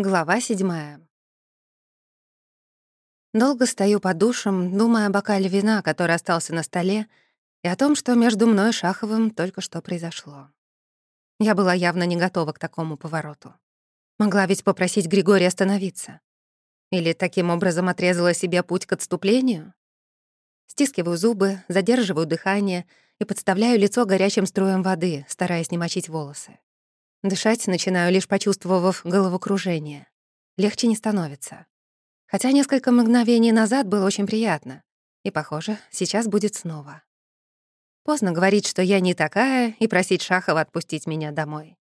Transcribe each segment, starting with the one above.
Глава седьмая. Долго стою под душем, думая о бокале вина, который остался на столе, и о том, что между мной и Шаховым только что произошло. Я была явно не готова к такому повороту. Могла ведь попросить Григория остановиться. Или таким образом отрезала себе путь к отступлению? Стискиваю зубы, задерживаю дыхание и подставляю лицо горячим струем воды, стараясь не мочить волосы. Дышать начинаю, лишь почувствовав головокружение. Легче не становится. Хотя несколько мгновений назад было очень приятно. И, похоже, сейчас будет снова. Поздно говорить, что я не такая, и просить Шахова отпустить меня домой.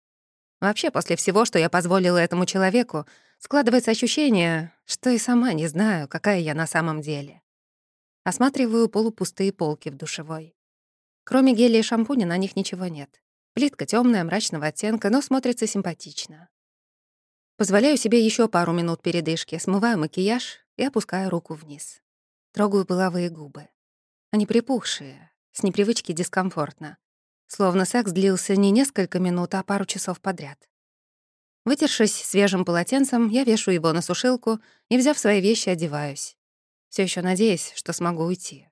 Вообще, после всего, что я позволила этому человеку, складывается ощущение, что и сама не знаю, какая я на самом деле. Осматриваю полупустые полки в душевой. Кроме геля и шампуня на них ничего нет. Плитка темная, мрачного оттенка, но смотрится симпатично. Позволяю себе еще пару минут передышки, смываю макияж и опускаю руку вниз. Трогаю половые губы. Они припухшие, с непривычки дискомфортно. Словно секс длился не несколько минут, а пару часов подряд. Вытершись свежим полотенцем, я вешу его на сушилку и, взяв свои вещи, одеваюсь. Все еще надеясь, что смогу уйти.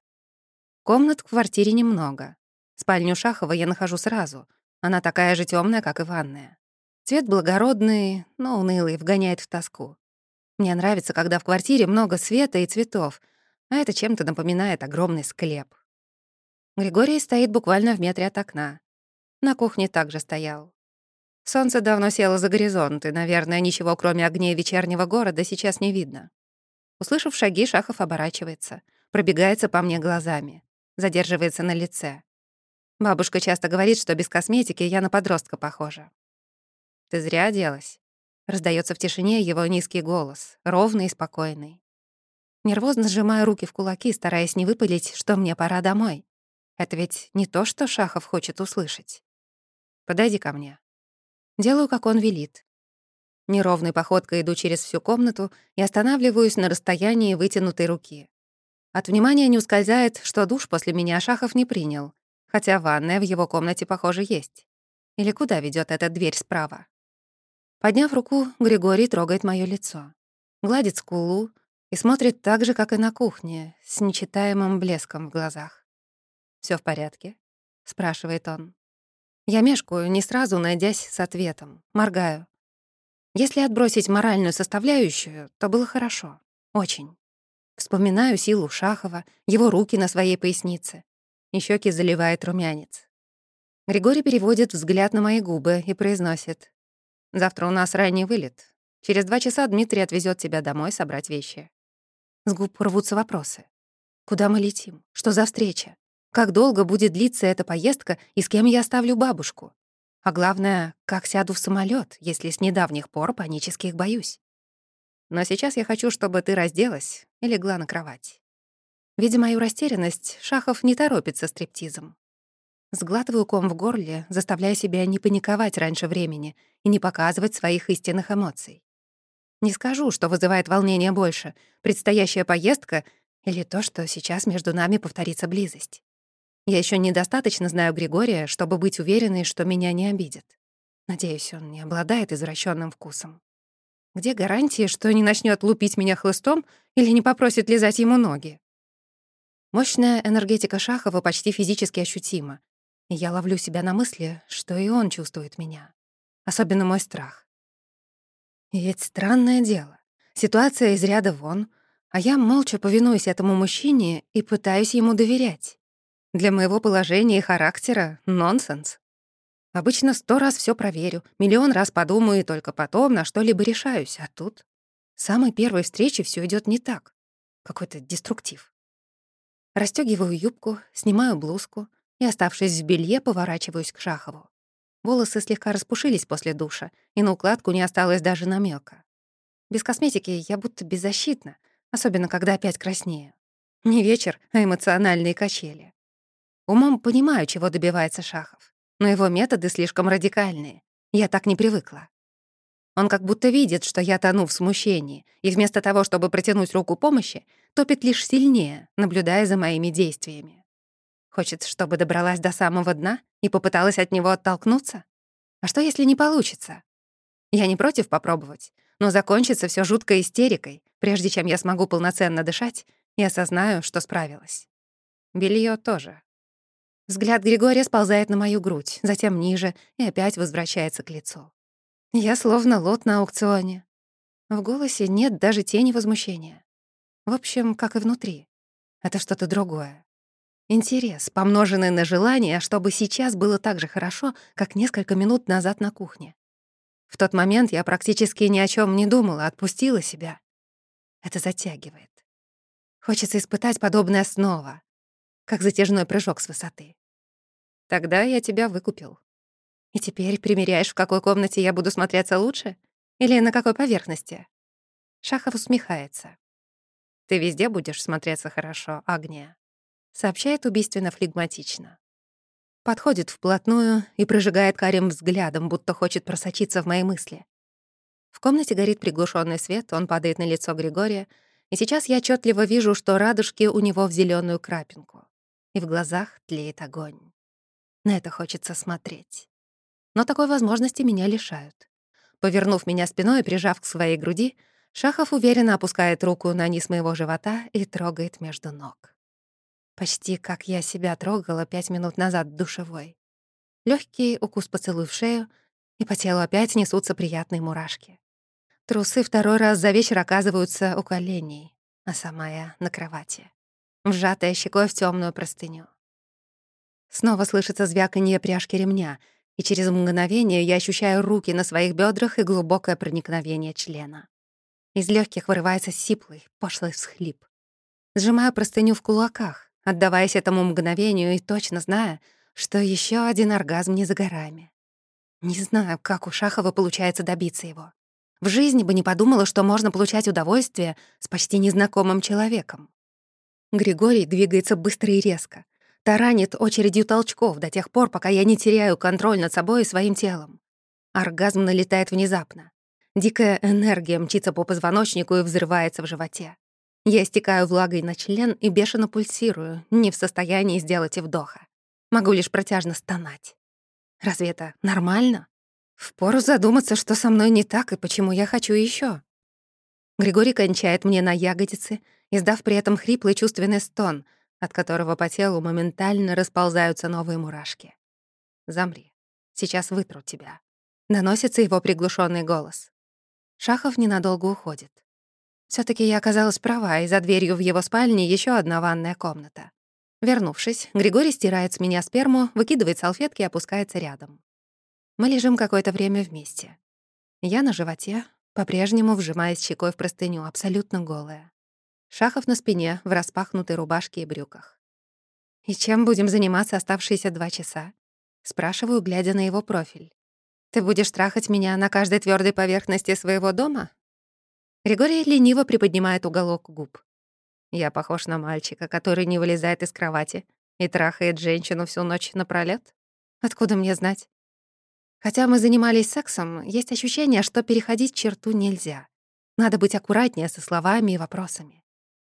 Комнат в квартире немного. Спальню Шахова я нахожу сразу, она такая же темная, как и ванная. Цвет благородный, но унылый, вгоняет в тоску. Мне нравится, когда в квартире много света и цветов, а это чем-то напоминает огромный склеп. Григорий стоит буквально в метре от окна. На кухне также стоял. Солнце давно село за горизонт, и, наверное, ничего, кроме огней вечернего города, сейчас не видно. Услышав шаги, Шахов оборачивается, пробегается по мне глазами, задерживается на лице. Бабушка часто говорит, что без косметики я на подростка похожа. «Ты зря оделась», — раздается в тишине его низкий голос, ровный и спокойный. Нервозно сжимаю руки в кулаки, стараясь не выпалить, что мне пора домой. Это ведь не то, что Шахов хочет услышать. «Подойди ко мне». Делаю, как он велит. Неровной походкой иду через всю комнату и останавливаюсь на расстоянии вытянутой руки. От внимания не ускользает, что душ после меня Шахов не принял, хотя ванная в его комнате, похоже, есть. Или куда ведет эта дверь справа? Подняв руку, Григорий трогает моё лицо, гладит скулу и смотрит так же, как и на кухне, с нечитаемым блеском в глазах. Все в порядке?» — спрашивает он. Я мешкаю, не сразу найдясь с ответом, моргаю. Если отбросить моральную составляющую, то было хорошо. Очень. Вспоминаю силу Шахова, его руки на своей пояснице, и щеки заливает румянец. Григорий переводит взгляд на мои губы и произносит. «Завтра у нас ранний вылет. Через два часа Дмитрий отвезет тебя домой собрать вещи». С губ рвутся вопросы. Куда мы летим? Что за встреча? Как долго будет длиться эта поездка и с кем я оставлю бабушку? А главное, как сяду в самолет, если с недавних пор панически их боюсь? Но сейчас я хочу, чтобы ты разделась и легла на кровать. Видя мою растерянность, Шахов не торопится стриптизом. Сглатываю ком в горле, заставляя себя не паниковать раньше времени и не показывать своих истинных эмоций. Не скажу, что вызывает волнение больше, предстоящая поездка или то, что сейчас между нами повторится близость. Я еще недостаточно знаю Григория, чтобы быть уверенной, что меня не обидит. Надеюсь, он не обладает извращенным вкусом. Где гарантии, что не начнет лупить меня хлыстом или не попросит лизать ему ноги? Мощная энергетика Шахова почти физически ощутима, и я ловлю себя на мысли, что и он чувствует меня. Особенно мой страх. Ведь странное дело. Ситуация из ряда вон, а я молча повинуюсь этому мужчине и пытаюсь ему доверять. Для моего положения и характера — нонсенс. Обычно сто раз все проверю, миллион раз подумаю и только потом на что-либо решаюсь, а тут... С самой первой встречи все идет не так. Какой-то деструктив. Растёгиваю юбку, снимаю блузку и, оставшись в белье, поворачиваюсь к Шахову. Волосы слегка распушились после душа, и на укладку не осталось даже намека. Без косметики я будто беззащитна, особенно когда опять краснею. Не вечер, а эмоциональные качели. Умом понимаю, чего добивается Шахов, но его методы слишком радикальные. Я так не привыкла. Он как будто видит, что я тону в смущении, и вместо того, чтобы протянуть руку помощи, топит лишь сильнее, наблюдая за моими действиями. Хочет, чтобы добралась до самого дна и попыталась от него оттолкнуться? А что, если не получится? Я не против попробовать, но закончится все жуткой истерикой, прежде чем я смогу полноценно дышать и осознаю, что справилась. Белье тоже. Взгляд Григория сползает на мою грудь, затем ниже и опять возвращается к лицу. Я словно лот на аукционе. В голосе нет даже тени возмущения. В общем, как и внутри. Это что-то другое. Интерес, помноженный на желание, чтобы сейчас было так же хорошо, как несколько минут назад на кухне. В тот момент я практически ни о чем не думала, отпустила себя. Это затягивает. Хочется испытать подобное снова, как затяжной прыжок с высоты. Тогда я тебя выкупил. И теперь примеряешь, в какой комнате я буду смотреться лучше? Или на какой поверхности? Шахов усмехается. Ты везде будешь смотреться хорошо, Агния сообщает убийственно флегматично. Подходит вплотную и прожигает карим взглядом, будто хочет просочиться в мои мысли. В комнате горит приглушенный свет, он падает на лицо Григория, и сейчас я отчетливо вижу, что радужки у него в зеленую крапинку, и в глазах тлеет огонь. На это хочется смотреть. Но такой возможности меня лишают. Повернув меня спиной и прижав к своей груди, Шахов уверенно опускает руку на низ моего живота и трогает между ног. Почти как я себя трогала пять минут назад в душевой. Лёгкий укус поцелуй в шею, и по телу опять несутся приятные мурашки. Трусы второй раз за вечер оказываются у коленей, а сама я на кровати, вжатая щекой в тёмную простыню. Снова слышится звяканье пряжки ремня, и через мгновение я ощущаю руки на своих бёдрах и глубокое проникновение члена. Из лёгких вырывается сиплый, пошлый всхлип. Сжимаю простыню в кулаках, отдаваясь этому мгновению и точно зная, что еще один оргазм не за горами. Не знаю, как у Шахова получается добиться его. В жизни бы не подумала, что можно получать удовольствие с почти незнакомым человеком. Григорий двигается быстро и резко, таранит очередью толчков до тех пор, пока я не теряю контроль над собой и своим телом. Оргазм налетает внезапно. Дикая энергия мчится по позвоночнику и взрывается в животе. Я истекаю влагой на член и бешено пульсирую, не в состоянии сделать и вдоха. Могу лишь протяжно стонать. Разве это нормально? Впору задуматься, что со мной не так и почему я хочу еще. Григорий кончает мне на ягодицы, издав при этом хриплый чувственный стон, от которого по телу моментально расползаются новые мурашки. «Замри. Сейчас вытру тебя». Доносится его приглушенный голос. Шахов ненадолго уходит все таки я оказалась права, и за дверью в его спальне еще одна ванная комната. Вернувшись, Григорий стирает с меня сперму, выкидывает салфетки и опускается рядом. Мы лежим какое-то время вместе. Я на животе, по-прежнему вжимаясь щекой в простыню, абсолютно голая. Шахов на спине, в распахнутой рубашке и брюках. «И чем будем заниматься оставшиеся два часа?» Спрашиваю, глядя на его профиль. «Ты будешь трахать меня на каждой твердой поверхности своего дома? Григорий лениво приподнимает уголок губ. Я похож на мальчика, который не вылезает из кровати и трахает женщину всю ночь напролёт? Откуда мне знать? Хотя мы занимались сексом, есть ощущение, что переходить черту нельзя. Надо быть аккуратнее со словами и вопросами.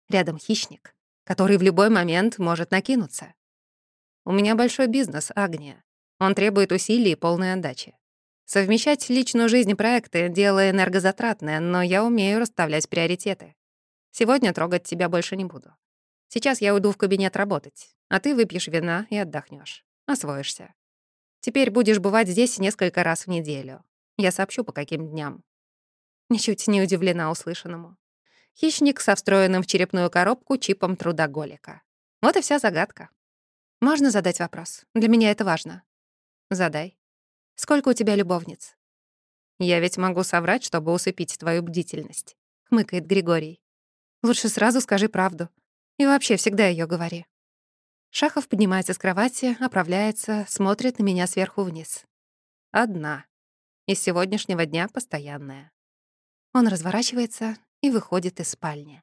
Рядом хищник, который в любой момент может накинуться. У меня большой бизнес, Агния. Он требует усилий и полной отдачи. Совмещать личную жизнь и проекты — дело энергозатратное, но я умею расставлять приоритеты. Сегодня трогать тебя больше не буду. Сейчас я уйду в кабинет работать, а ты выпьешь вина и отдохнешь, Освоишься. Теперь будешь бывать здесь несколько раз в неделю. Я сообщу, по каким дням. Ничуть не удивлена услышанному. Хищник со встроенным в черепную коробку чипом трудоголика. Вот и вся загадка. Можно задать вопрос? Для меня это важно. Задай. Сколько у тебя любовниц?» «Я ведь могу соврать, чтобы усыпить твою бдительность», — хмыкает Григорий. «Лучше сразу скажи правду. И вообще всегда ее говори». Шахов поднимается с кровати, оправляется, смотрит на меня сверху вниз. «Одна. Из сегодняшнего дня постоянная». Он разворачивается и выходит из спальни.